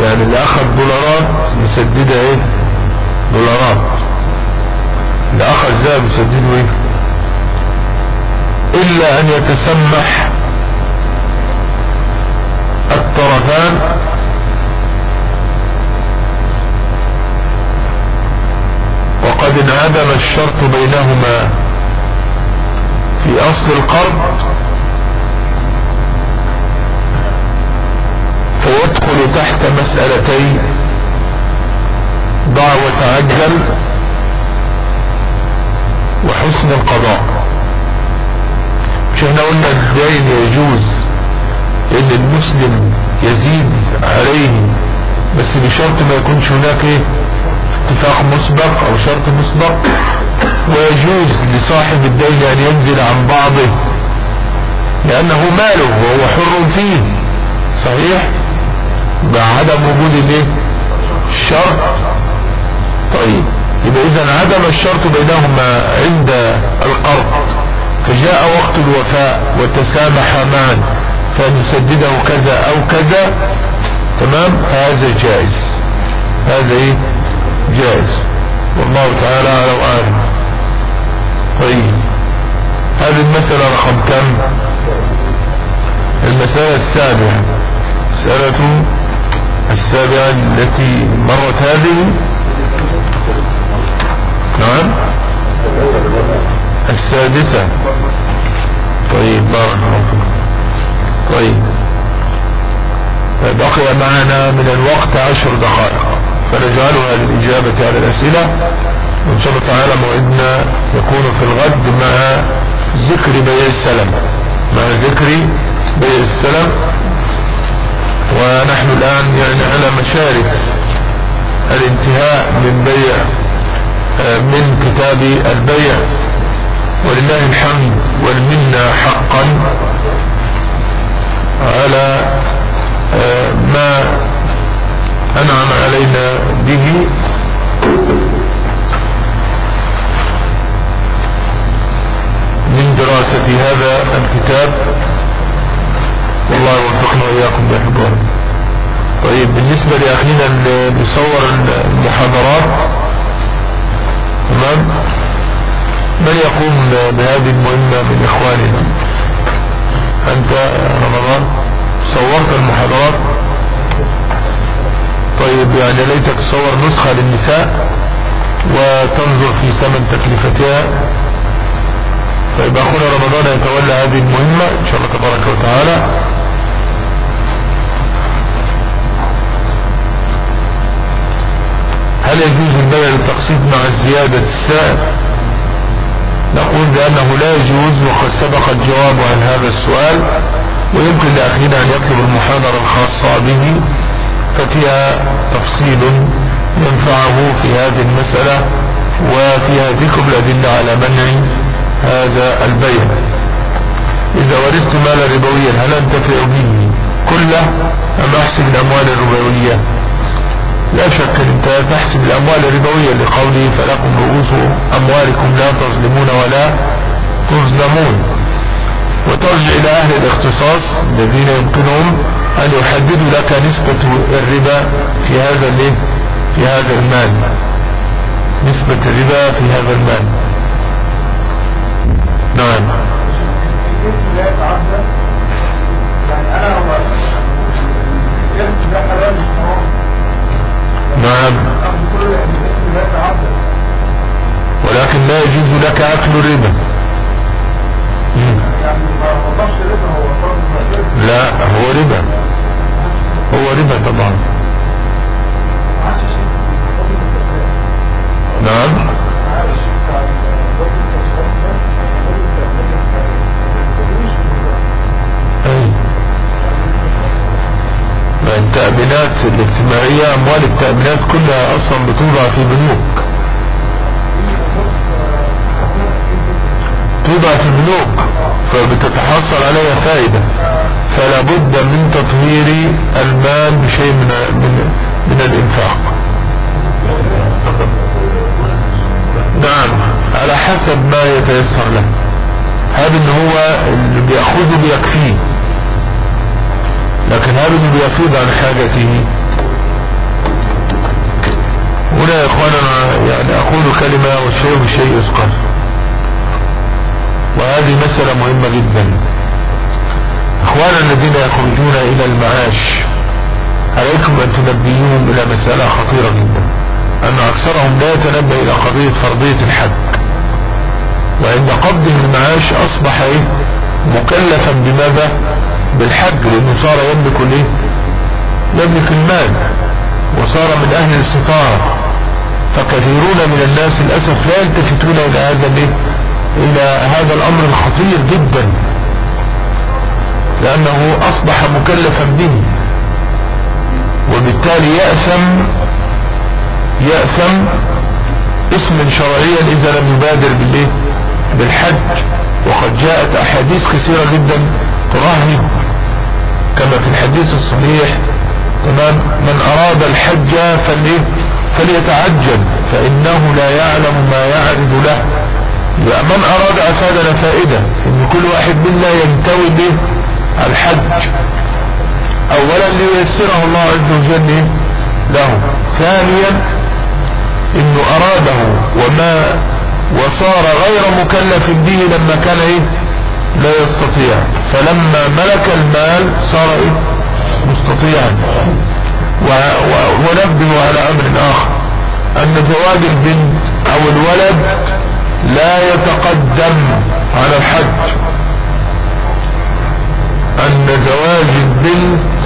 يعني اللي أخذ دولارات يسددها إيه؟ دولارات. اللي أخذ ذهب يسدده إيه؟ إلا أن يتسمح الطرفان لكن عدم الشرط بينهما في أصل القرض فيدخل تحت مسألتين. ضع وتعجل وحسن القضاء. مش إحنا قلنا الدين يجوز إن المسلم يزيد عليه بس بشرط ما يكونش هناك إيه؟ اتفاق مسبق أو شرط مسبق. ويجوز لصاحب الدين أن ينزل عن بعضه لأنه ماله وهو حر فيه. صحيح؟ بعدم وجود الايه؟ الشرط طيب يبقى اذا عدم الشرط بينهما عند القرض. فجاء وقت الوفاء وتسامح معا فان يسدده كذا أو كذا. تمام؟ هذا جائز. هذا إيه؟ جائز. والله تعالى على وآله طيب هذه المسألة رقم كم؟ المسألة السابعة. مسألة السابعة التي مرت هذه؟ نعم. السادسة. طيب بارك الله طيب. بقي معنا من الوقت عشر دقائق. فنجعلها للإجابة على الأسئلة. وإن شاء الله تعالى موعدنا يكون في الغد مع ذكر بيع السلم مع ذكر بيع السلم ونحن الآن يعني على مشارف الانتهاء من بيع من كتاب البيع. ولله الحمد والمنة حقا على ما أنعم علينا به. من دراسة هذا الكتاب والله وفقنا وإياكم بحبه طيب بالنسبة لأخينا اللي بيصور المحاضرات تمام؟ من يقوم بهذه المهمة من إخواننا؟ أنت رمضان صورت المحاضرات؟ طيب يعني ليتك تصور نسخة للنساء وتنظر في ثمن تكلفتها. طيب أخونا رمضان يتولى هذه المهمة إن شاء الله تبارك وتعالى. هل يجوز البيع للتقسيط مع الزيادة السائر نقول بأنه لا يجوز وقد سبق الجواب عن هذا السؤال ويمكن لأخينا أن يطلب المحاضرة الخاصة به ففيها تفصيل ينفعه في هذه المسألة وفيها ذكر الأدلة على منع هذا البيع. إذا ورثت مالا ربويا هل أنتفع به كله أم أحسب الأموال الربوية؟ لا شك أنت تحسب الأموال الربوية لقوله فلكم رؤوس أموالكم لا تظلمون ولا تظلمون. وترجع إلى أهل الاختصاص الذين يمكنهم أن يحددوا لك نسبة الربا في هذا في هذا المال. نسبة الربا في هذا المال. نعم. نعم. ولكن لا يجوز لك أكل الربا. لا هو ربا. هو ربا طبعا. نعم. التأمينات الاجتماعية أموال التأمينات كلها أصلا بتوضع في بنوك. توضع في البنوك فبتتحصل عليها فائدة. فلا بد من تطهير المال بشيء من من من الإنفاق. نعم على حسب ما يتيسر له. هذا اللي هو اللي بيأخذه بيكفيه لكن هذا اللي بيفيض عن حاجته. هنا يا إخواننا يعني أقول كلمة والشيء بالشيء يذكر وهذه مسألة مهمة جدا. اخوانا الذين يخرجون إلى المعاش عليكم أن تنبيهم إلى مسألة خطيرة جدا. أن أكثرهم لا يتنبه إلى قضية فرضية الحج وعند قبضه المعاش أصبح إيه؟ مكلفا. بماذا؟ بالحج لأنه صار يملك الإيه يملك المال وصار من أهل الاستطاعة. فكثيرون من الناس للأسف لا يلتفتون إلى هذا الإيه إلى هذا الأمر الخطير جدا. لأنه أصبح مكلفا به. وبالتالي يأثم يأثم اسما شرعيا إذا لم يبادر بالإيه؟ بالحج. وقد جاءت أحاديث كثيرة جدا ترهب كما في الحديث الصحيح تمام من أراد الحج فليتعجل فإنه لا يعلم ما يعرض له. من أراد أفادنا فائدة إن كل واحد منا ينتوي به الحج. أولا لييسره الله عز وجل له. ثانيا إنه أراده وما وصار غير مكلف به لما كان إيه؟ لا يستطيع. فلما ملك المال صار إيه؟ مستطيعا. ونبه على أمر آخر. أن زواج البنت أو الولد لا يتقدم على الحج. أن زواج البنت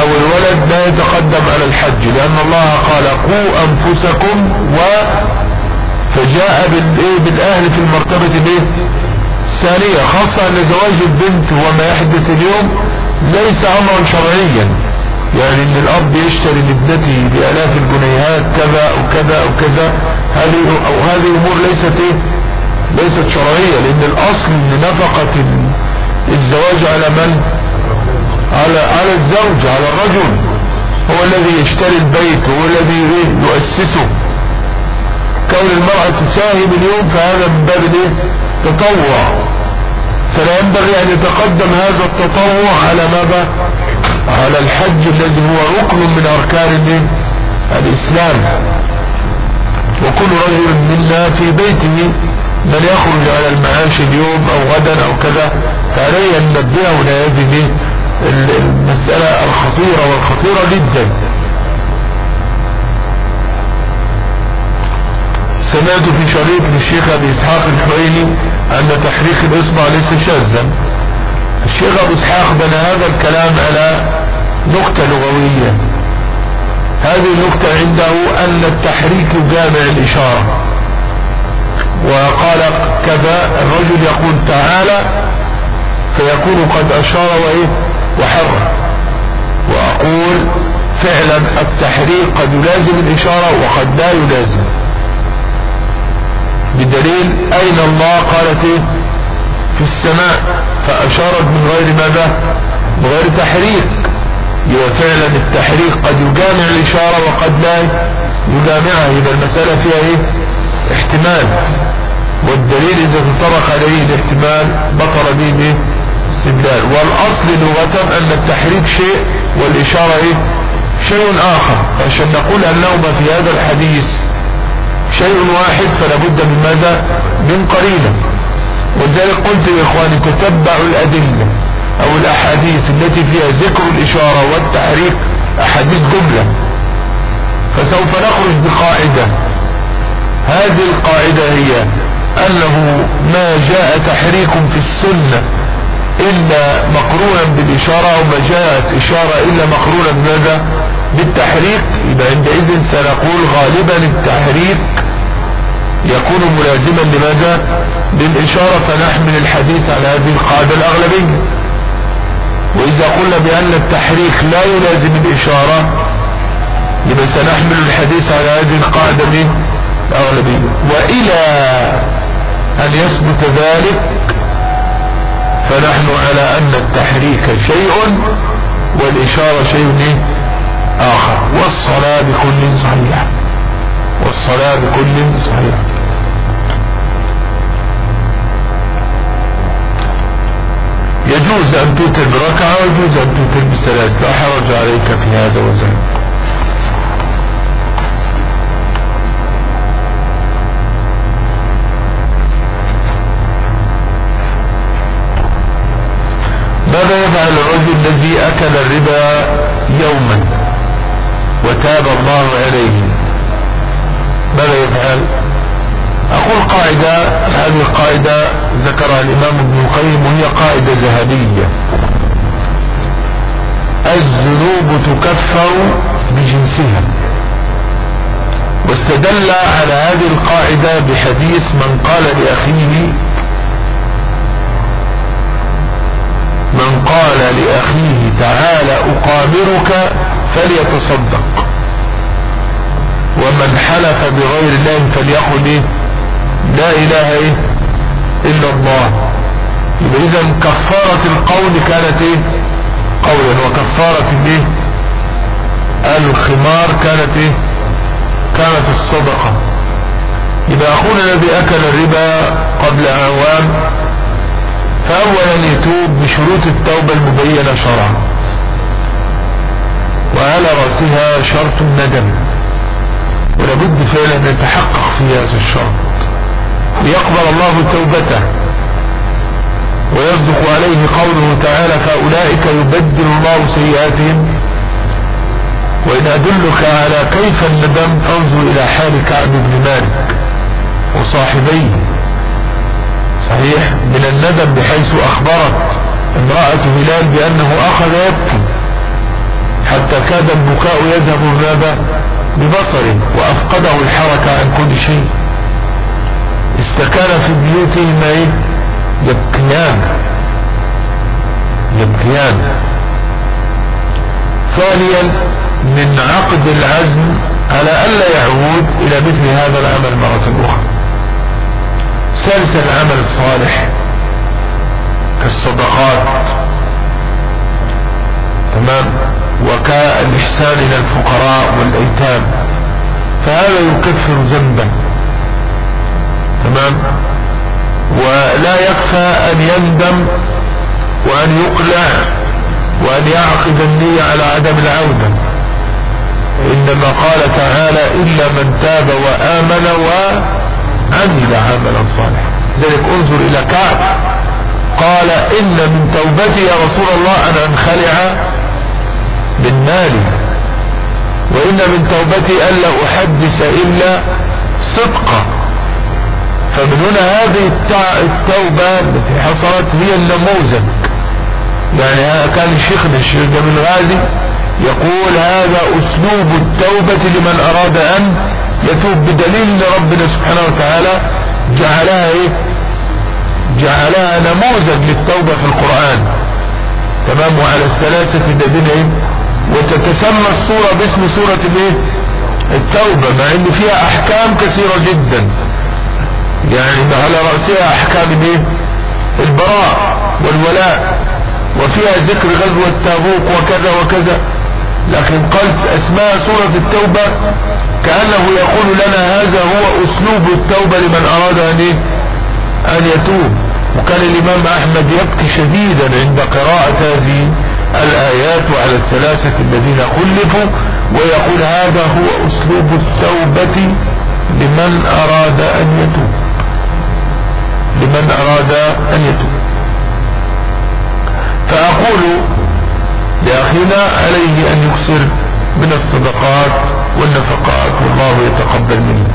أو الولد لا يتقدم على الحج. لأن الله قال قوا أنفسكم و فجاء بالأهل في المرتبة الايه ثانية خاصة أن زواج البنت وما يحدث اليوم ليس أمرا شرعيا. يعني إن الأب يشتري لابنته بآلاف الجنيهات كذا وكذا وكذا هذه أو هذه أمور ليست إيه؟ ليست شرعية لأن الأصل ان نفقة الزواج على من؟ على على الزوج على الرجل. هو الذي يشتري البيت هو الذي إيه؟ يؤسسه. كون المرأة تساهم اليوم فهذا من باب الإيه؟ تطوع. فلا ينبغي أن يتقدم هذا التطوع على ماذا؟ على الحج الذي هو ركن من أركان الإسلام. وكل رجل منا في بيته من يخرج على المعاش اليوم أو غدا أو كذا فعليه أن نبهه ونهذه المسألة الخطيرة والخطيرة جدا. سمعت في شريط للشيخ أبي إسحاق الحويني أن تحريك الاصبع ليس شاذا. الشيخ أبو إسحاق بنى هذا الكلام على نقطة لغوية. هذه النقطة عنده أن التحريك جامع الإشارة. وقال كذا الرجل يقول تعالى فيكون قد أشار وإيه؟ وحرك وأقول فعلا التحريك قد يلازم الإشارة وقد لا يلازم. بدليل أين الله؟ قالت إيه في السماء فأشارت من غير ماذا؟ بغير تحريك يبقى فعلا التحريك قد يجامع الإشارة وقد لا يجامعها. يبقى المسألة فيها إيه؟ احتمال. والدليل إذا تطرق عليه الاحتمال بطل به استدلال. والأصل لغة أن التحريك شيء والإشارة إيه؟ شيء آخر. عشان نقول أنهما في هذا الحديث شيء واحد فلا بد من ماذا؟ من قرينة. ولذلك قلت يا إخواني تتبعوا الأدلة أو الأحاديث التي فيها ذكر الإشارة والتحريك أحاديث جملة. فسوف نخرج بقاعدة. هذه القاعدة هي أنه ما جاء تحريك في السنة إلا مقرونا بالإشارة أو ما جاءت إشارة إلا مقرونا بماذا؟ بالتحريك. يبقى عندئذ سنقول غالبا التحريك يكون ملازما لماذا؟ للإشارة فنحمل الحديث على هذه القاعدة الأغلبية. وإذا قلنا بأن التحريك لا يلازم الإشارة يبقى سنحمل الحديث على هذه القاعدة الأغلبية. وإلى أن يثبت ذلك فنحن على أن التحريك شيء والإشارة شيء آخر. والصلاة بكل صحيح والصلاة بكل صحيح. يجوز أن توتر بركعة ويجوز أن توتر بثلاث. لا حرج عليك في هذا وذلك ماذا يفعل الرجل الذي أكل الربا يوما وتاب الله عليه؟ ماذا يفعل. أقول قاعدة هذه القاعدة ذكرها الإمام ابن القيم وهي قاعدة ذهبية الذنوب تكفر بجنسها. واستدل على هذه القاعدة بحديث من قال لأخيه من قال لأخيه تعال أقابرك فليتصدق. ومن حلف بغير الله فليقل إيه لا إله إيه إلا الله. يبقى إذا كفارة القول كانت إيه؟ قولا. وكفارة الإيه الخمار كانت إيه؟ كانت الصدقة. يبقى أخونا الذي أكل الربا قبل أعوام فأولا يتوب بشروط التوبة المبينة شرعا. وعلى رأسها شرط الندم. ولابد فعلا أن يتحقق في هذا الشرط. ليقبل الله توبته. ويصدق عليه قوله تعالى فأولئك يبدل الله سيئاتهم. وإن أدلك على كيف الندم فانظر إلى حال كعب بن مالك وصاحبيه. صحيح من الندم بحيث أخبرت امرأة هلال بأنه أخذ يبكي. حتى كاد البكاء يذهب ماذا ببصره وأفقده الحركة عن كل شيء. استكان في بيوتهما إيه يبكيان. يبكيان. ثانيا من عقد العزم على ألا يعود إلى مثل هذا العمل مرة أخرى. ثالثا العمل الصالح كالصدقات. تمام؟ وكالإحسان إلى الفقراء والأيتام فهذا يكفر ذنبا. تمام؟ ولا يكفى أن يندم وأن يقلع وأن يعقد النية على عدم العودة. إنما قال تعالى إلا من تاب وآمن وعمل عملا صالحا. ذلك انظر إلى كعب. قال إن من توبتي يا رسول الله أن أنخلع مالي وإن من توبتي ألا أحدث إلا صدقا فمن هنا هذه التوبة التي حصلت هي النموذج. يعني كان شيخنا الشيخ جميل غازي يقول هذا أسلوب التوبة لمن أراد أن يتوب بدليل ربنا سبحانه وتعالى جعلها إيه؟ جعلها نموذج للتوبة في القرآن. تمام؟ وعلى الثلاثة الذين إيه؟ وتتسمى الصورة باسم سورة الايه؟ التوبة مع إن فيها أحكام كثيرة جدا. يعني على رأسها أحكام الايه؟ البراء والولاء وفيها ذكر غزوة تابوك وكذا وكذا. لكن قال أسماء سورة التوبة كأنه يقول لنا هذا هو أسلوب التوبة لمن أراد أن, إيه؟ أن يتوب. وكان الإمام أحمد يبكي شديدا عند قراءة هذه الآيات وعلى الثلاثة الذين خلفوا ويقول هذا هو أسلوب التوبة لمن أراد أن يتوب. لمن أراد أن يتوب. فأقول لأخينا عليه أن يكسر من الصدقات والنفقات والله يتقبل منه.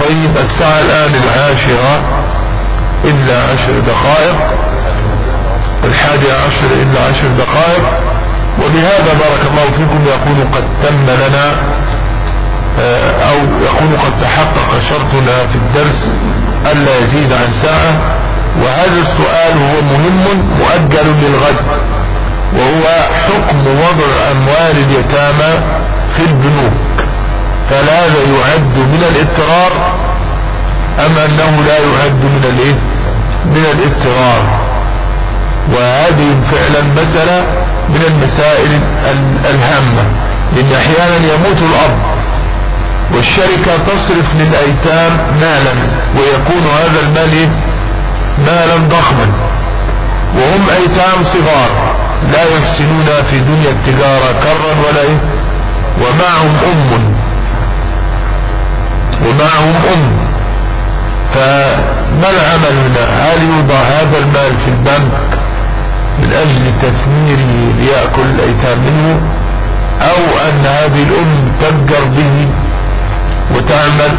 طيب الساعة الآن العاشرة إلا عشر دقائق. الحادي عشر إلا عشر دقائق. وبهذا بارك الله فيكم. يكون قد تم لنا آه، أو يكون قد تحقق شرطنا في الدرس ألا يزيد عن ساعة. وهذا السؤال هو مهم مؤجل للغد وهو حكم وضع أموال اليتامى في البنوك. فهذا يعد من الإضطرار أم أنه لا يعد من الإيه؟ من الإضطرار؟ وهذه فعلا مسألة من المسائل الهامة. لأن أحيانا يموت الاب والشركة تصرف للأيتام مالا ويكون هذا المال مالا ضخما. وهم أيتام صغار لا يحسنون في دنيا التجارة كرا ولا إيه؟ ومعهم أم. ومعهم أم. فما العمل هنا؟ هل يوضع هذا المال في البنك من أجل تثميره ليأكل الأيتام منه أو أن هذه الأم تتجر به وتعمل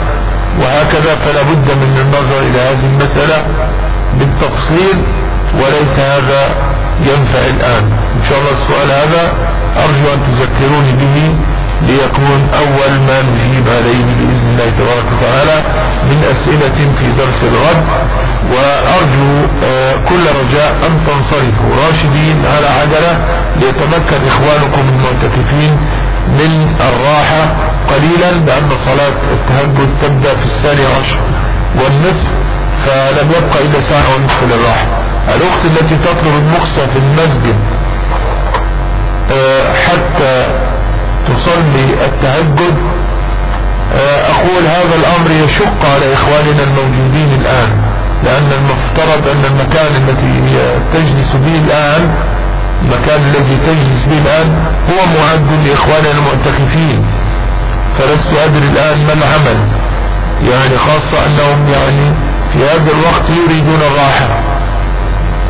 وهكذا فلا بد من النظر إلى هذه المسألة بالتفصيل وليس هذا ينفع الآن. إن شاء الله السؤال هذا أرجو أن تذكروني به ليكون أول ما نجيب عليه بإذن الله تبارك وتعالى من أسئلة في درس الغد وأرجو آه، كل رجاء أن تنصرفوا. راشدين على عجلة ليتمكن إخوانكم المعتكفين من الراحة قليلا لأن صلاة التهجد تبدأ في الثاني عشر والنصف فلم يبقى إلا ساعة ونصف للراحة. الأخت التي تطلب المخصى في المسجد آه، حتى تصلي التهجد أقول هذا الأمر يشق على إخواننا الموجودين الآن لأن المفترض أن المكان الذي تجلس به الآن المكان الذي تجلس به الآن هو معد لإخواننا المعتكفين. فلست أدري الآن ما العمل. يعني خاصة أنهم يعني في هذا الوقت يريدون الراحة.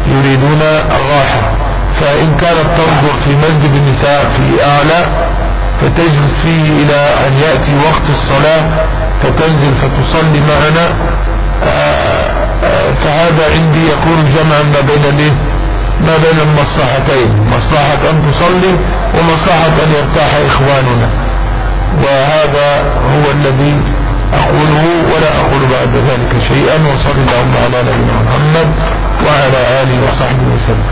يريدون الراحة. فإن كانت تنظر في مسجد النساء في أعلى فتجلس فيه إلى أن يأتي وقت الصلاة فتنزل فتصلي معنا. فهذا عندي يكون جمعا ما بين الايه ما بين المصلحتين مصلحة أن تصلي ومصلحة أن يرتاح إخواننا. وهذا هو الذي أقوله ولا أقول بعد ذلك شيئا وصلى اللهم على نبينا محمد وعلى آله وصحبه وسلم.